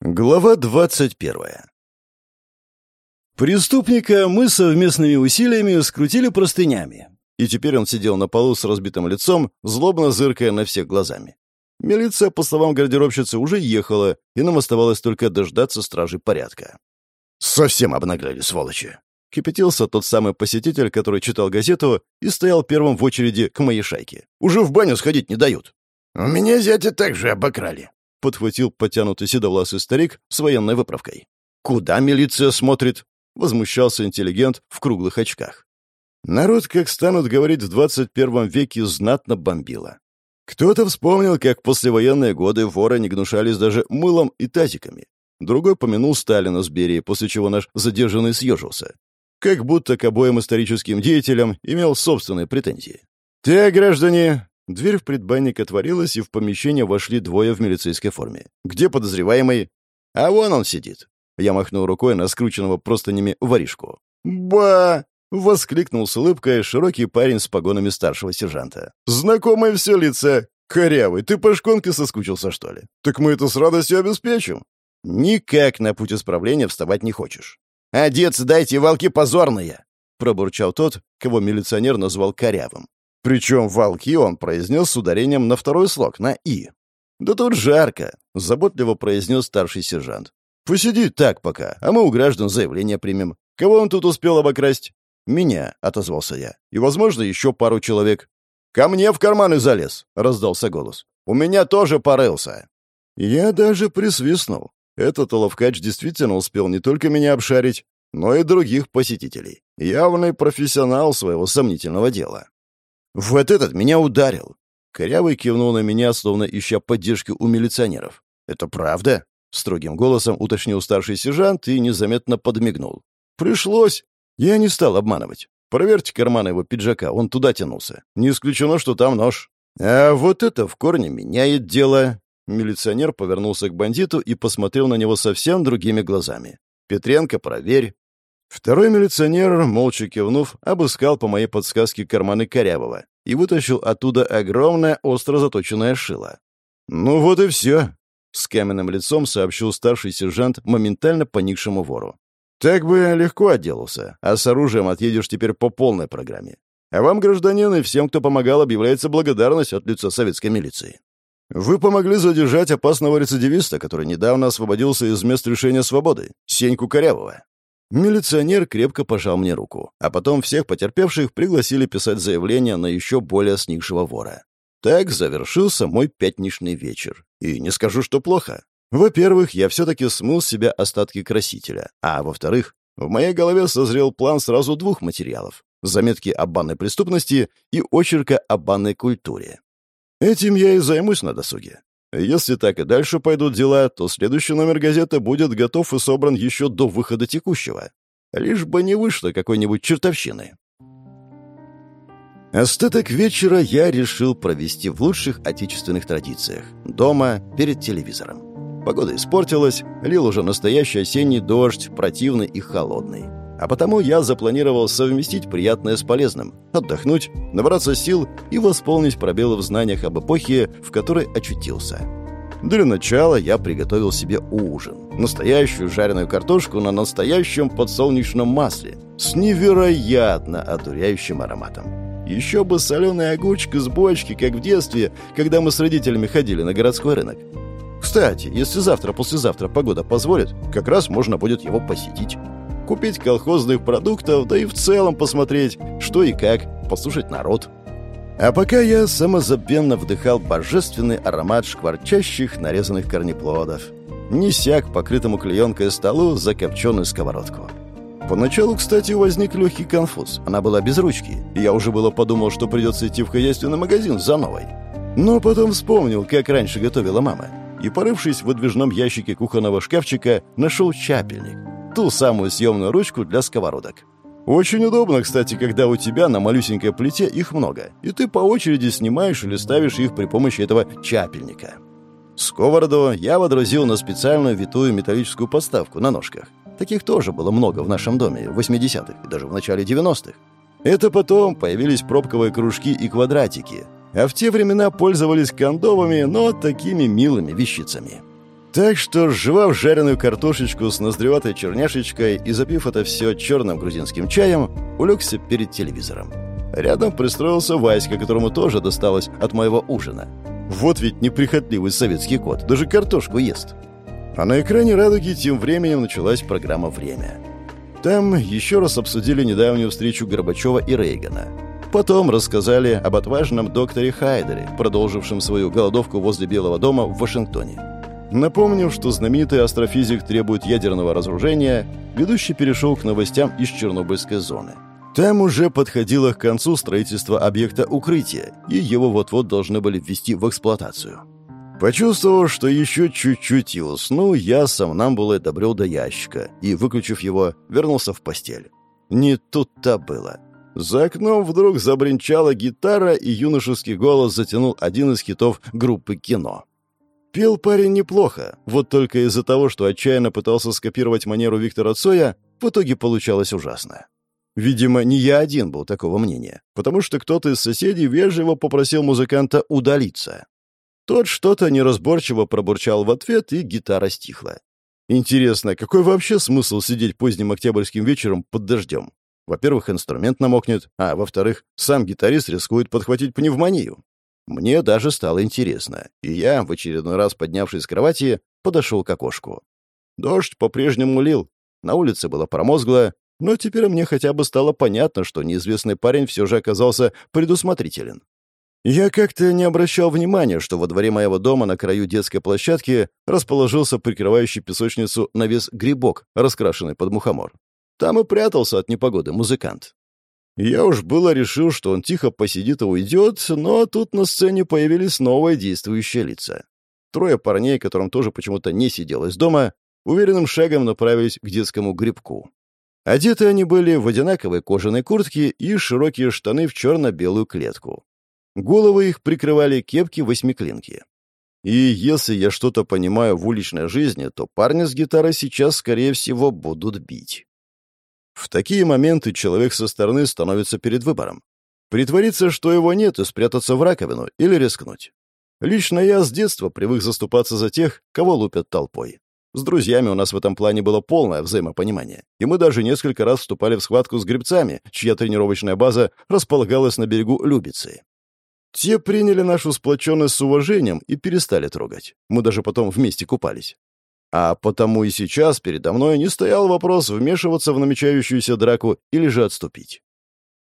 Глава двадцать первая. Преступника мы совместными усилиями скрутили простынями, и теперь он сидел на полу с разбитым лицом, злобно зыркая на всех глазами. Милиция, по словам гардеробщицы, уже ехала, и нам оставалось только дождаться стражи порядка. «Совсем обнаглели, сволочи!» Кипятился тот самый посетитель, который читал газету и стоял первым в очереди к моей шайке. «Уже в баню сходить не дают!» «У меня зятя также обокрали», — подхватил потянутый седовласый старик с военной выправкой. «Куда милиция смотрит?» — возмущался интеллигент в круглых очках. Народ, как станут говорить в 21 веке, знатно бомбило. Кто-то вспомнил, как послевоенные годы воры не гнушались даже мылом и тазиками. Другой помянул Сталина с Берии, после чего наш задержанный съежился. Как будто к обоим историческим деятелям имел собственные претензии. «Те, граждане, Дверь в предбанник отворилась, и в помещение вошли двое в милицейской форме. «Где подозреваемый?» «А вон он сидит!» Я махнул рукой на скрученного простынями воришку. «Ба!» — воскликнул с улыбкой широкий парень с погонами старшего сержанта. «Знакомое все лица! Корявый, ты по шконке соскучился, что ли? Так мы это с радостью обеспечим!» «Никак на путь исправления вставать не хочешь». «Одеться дайте, волки позорные!» — пробурчал тот, кого милиционер назвал корявым. Причем «волки» он произнес с ударением на второй слог, на «и». «Да тут жарко», — заботливо произнес старший сержант. «Посиди так пока, а мы у граждан заявление примем. Кого он тут успел обокрасть?» «Меня», — отозвался я. «И, возможно, еще пару человек». «Ко мне в карманы залез», — раздался голос. «У меня тоже порылся». Я даже присвистнул. Этот ловкач действительно успел не только меня обшарить, но и других посетителей. Явный профессионал своего сомнительного дела. «Вот этот меня ударил!» Корявый кивнул на меня, словно ища поддержки у милиционеров. «Это правда?» — строгим голосом уточнил старший сержант и незаметно подмигнул. «Пришлось!» Я не стал обманывать. Проверьте карманы его пиджака, он туда тянулся. Не исключено, что там нож. А вот это в корне меняет дело. Милиционер повернулся к бандиту и посмотрел на него совсем другими глазами. «Петренко, проверь». Второй милиционер, молча кивнув, обыскал по моей подсказке карманы Корявого и вытащил оттуда огромное остро заточенное шило. «Ну вот и все», — с каменным лицом сообщил старший сержант моментально поникшему вору. «Так бы легко отделался, а с оружием отъедешь теперь по полной программе. А вам, гражданин, и всем, кто помогал, объявляется благодарность от лица советской милиции. Вы помогли задержать опасного рецидивиста, который недавно освободился из мест лишения свободы, Сеньку Корявого. Милиционер крепко пожал мне руку, а потом всех потерпевших пригласили писать заявление на еще более сникшего вора. Так завершился мой пятничный вечер. И не скажу, что плохо. Во-первых, я все-таки смыл с себя остатки красителя, а во-вторых, в моей голове созрел план сразу двух материалов — заметки о банной преступности и очерка о банной культуре. Этим я и займусь на досуге. Если так и дальше пойдут дела, то следующий номер газеты будет готов и собран еще до выхода текущего. Лишь бы не вышло какой-нибудь чертовщины. Остаток вечера я решил провести в лучших отечественных традициях. Дома, перед телевизором. Погода испортилась, лил уже настоящий осенний дождь, противный и холодный. А потому я запланировал совместить приятное с полезным, отдохнуть, набраться сил и восполнить пробелы в знаниях об эпохе, в которой очутился. Для начала я приготовил себе ужин. Настоящую жареную картошку на настоящем подсолнечном масле с невероятно одуряющим ароматом. Еще бы соленая огурчик из бочки, как в детстве, когда мы с родителями ходили на городской рынок. Кстати, если завтра-послезавтра погода позволит, как раз можно будет его посетить купить колхозных продуктов, да и в целом посмотреть, что и как, послушать народ. А пока я самозабвенно вдыхал божественный аромат шкварчащих нарезанных корнеплодов, неся к покрытому клеенкой столу закопченную сковородку. Поначалу, кстати, возник легкий конфуз. Она была без ручки, и я уже было подумал, что придется идти в хозяйственный магазин за новой. Но потом вспомнил, как раньше готовила мама, и, порывшись в выдвижном ящике кухонного шкафчика, нашел чапельник ту самую съемную ручку для сковородок. Очень удобно, кстати, когда у тебя на малюсенькой плите их много, и ты по очереди снимаешь или ставишь их при помощи этого чапельника. Сковороду я водрузил на специальную витую металлическую подставку на ножках. Таких тоже было много в нашем доме в 80-х и даже в начале 90-х. Это потом появились пробковые кружки и квадратики, а в те времена пользовались кондовыми, но такими милыми вещицами. Так что, жевав жареную картошечку с ноздреватой черняшечкой и запив это все черным грузинским чаем, улегся перед телевизором. Рядом пристроился Васька, которому тоже досталось от моего ужина. Вот ведь неприхотливый советский кот, даже картошку ест. А на экране «Радуги» тем временем началась программа «Время». Там еще раз обсудили недавнюю встречу Горбачева и Рейгана. Потом рассказали об отважном докторе Хайдере, продолжившем свою голодовку возле Белого дома в Вашингтоне. Напомнив, что знаменитый астрофизик требует ядерного разоружения, ведущий перешел к новостям из Чернобыльской зоны. Там уже подходило к концу строительство объекта укрытия, и его вот-вот должны были ввести в эксплуатацию. Почувствовав, что еще чуть-чуть и усну, я сам нам было добрел до ящика и, выключив его, вернулся в постель. Не тут-то было. За окном вдруг забринчала гитара, и юношеский голос затянул один из хитов группы «Кино». Пел парень неплохо, вот только из-за того, что отчаянно пытался скопировать манеру Виктора Цоя, в итоге получалось ужасно. Видимо, не я один был такого мнения, потому что кто-то из соседей вежливо попросил музыканта удалиться. Тот что-то неразборчиво пробурчал в ответ, и гитара стихла. Интересно, какой вообще смысл сидеть поздним октябрьским вечером под дождем? Во-первых, инструмент намокнет, а во-вторых, сам гитарист рискует подхватить пневмонию. Мне даже стало интересно, и я, в очередной раз поднявшись с кровати, подошел к окошку. Дождь по-прежнему лил, на улице было промозгло, но теперь мне хотя бы стало понятно, что неизвестный парень все же оказался предусмотрителен. Я как-то не обращал внимания, что во дворе моего дома на краю детской площадки расположился прикрывающий песочницу навес грибок, раскрашенный под мухомор. Там и прятался от непогоды музыкант. Я уж было решил, что он тихо посидит и уйдет, но тут на сцене появились новые действующие лица. Трое парней, которым тоже почему-то не сиделось дома, уверенным шагом направились к детскому грибку. Одеты они были в одинаковые кожаные куртки и широкие штаны в черно-белую клетку. Головы их прикрывали кепки-восьмиклинки. И если я что-то понимаю в уличной жизни, то парни с гитарой сейчас, скорее всего, будут бить. В такие моменты человек со стороны становится перед выбором. Притвориться, что его нет, и спрятаться в раковину, или рискнуть. Лично я с детства привык заступаться за тех, кого лупят толпой. С друзьями у нас в этом плане было полное взаимопонимание, и мы даже несколько раз вступали в схватку с гребцами, чья тренировочная база располагалась на берегу Любицы. Те приняли нашу сплоченность с уважением и перестали трогать. Мы даже потом вместе купались. А потому и сейчас передо мной не стоял вопрос вмешиваться в намечающуюся драку или же отступить.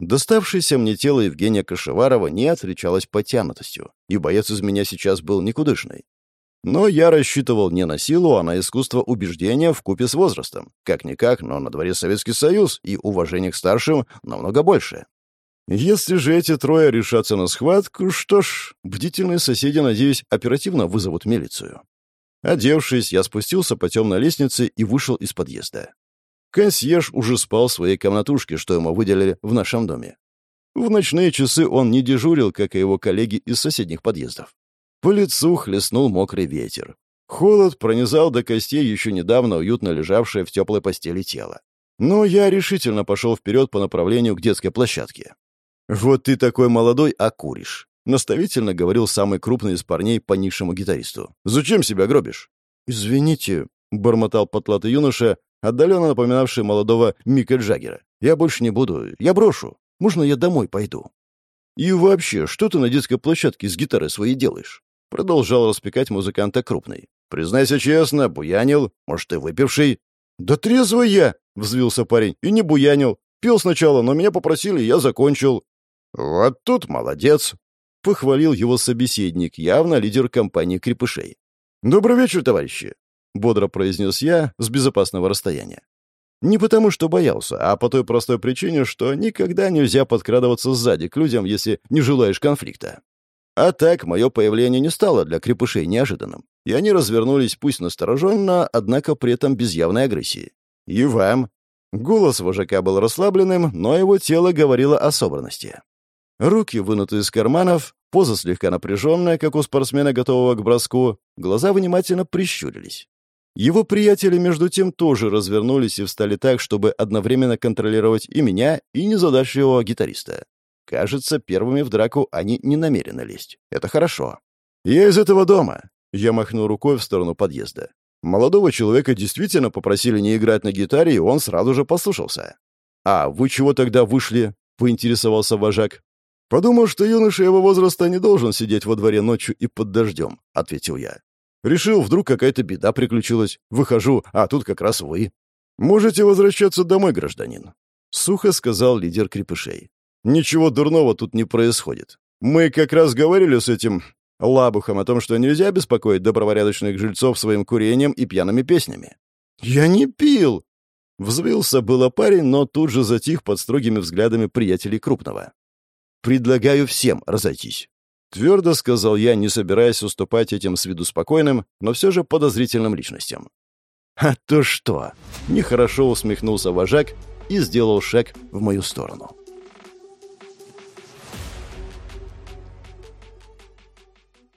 Доставшееся мне тело Евгения Кашеварова не отличалось потянутостью, и боец из меня сейчас был никудышный. Но я рассчитывал не на силу, а на искусство убеждения в купе с возрастом. Как-никак, но на дворе Советский Союз, и уважение к старшим намного больше. Если же эти трое решатся на схватку, что ж, бдительные соседи, надеюсь, оперативно вызовут милицию. Одевшись, я спустился по темной лестнице и вышел из подъезда. Консьерж уже спал в своей комнатушке, что ему выделили в нашем доме. В ночные часы он не дежурил, как и его коллеги из соседних подъездов. По лицу хлестнул мокрый ветер. Холод пронизал до костей еще недавно уютно лежавшее в теплой постели тело. Но я решительно пошел вперед по направлению к детской площадке. «Вот ты такой молодой, а куришь», — наставительно говорил самый крупный из парней по низшему гитаристу. «Зачем себя гробишь?» «Извините», — бормотал потлатый юноша, отдаленно напоминавший молодого Мика Джаггера. «Я больше не буду. Я брошу. Можно я домой пойду?» «И вообще, что ты на детской площадке с гитарой своей делаешь?» Продолжал распекать музыканта крупный. «Признайся честно, буянил. Может, ты выпивший?» «Да трезвый я!» — взвился парень. «И не буянил. Пел сначала, но меня попросили, я закончил». «Вот тут молодец!» — похвалил его собеседник, явно лидер компании крепышей. «Добрый вечер, товарищи!» — бодро произнес я с безопасного расстояния. Не потому, что боялся, а по той простой причине, что никогда нельзя подкрадываться сзади к людям, если не желаешь конфликта. А так, мое появление не стало для крепышей неожиданным, и они развернулись пусть настороженно, однако при этом без явной агрессии. «И вам!» Голос вожака был расслабленным, но его тело говорило о собранности. Руки вынуты из карманов, поза слегка напряженная, как у спортсмена, готового к броску, глаза внимательно прищурились. Его приятели, между тем, тоже развернулись и встали так, чтобы одновременно контролировать и меня, и незадачливого гитариста. Кажется, первыми в драку они не намерены лезть. Это хорошо. «Я из этого дома», Я махнул рукой в сторону подъезда. Молодого человека действительно попросили не играть на гитаре, и он сразу же послушался. «А вы чего тогда вышли?» — поинтересовался вожак. «Подумал, что юноша его возраста не должен сидеть во дворе ночью и под дождем», — ответил я. «Решил, вдруг какая-то беда приключилась. Выхожу, а тут как раз вы. Можете возвращаться домой, гражданин», — сухо сказал лидер крепышей. «Ничего дурного тут не происходит. Мы как раз говорили с этим лабухом о том, что нельзя беспокоить добропорядочных жильцов своим курением и пьяными песнями». «Я не пил!» Взвился было парень, но тут же затих под строгими взглядами приятелей крупного. «Предлагаю всем разойтись», — твердо сказал я, не собираясь уступать этим с виду спокойным, но все же подозрительным личностям. «А то что?» — нехорошо усмехнулся вожак и сделал шаг в мою сторону.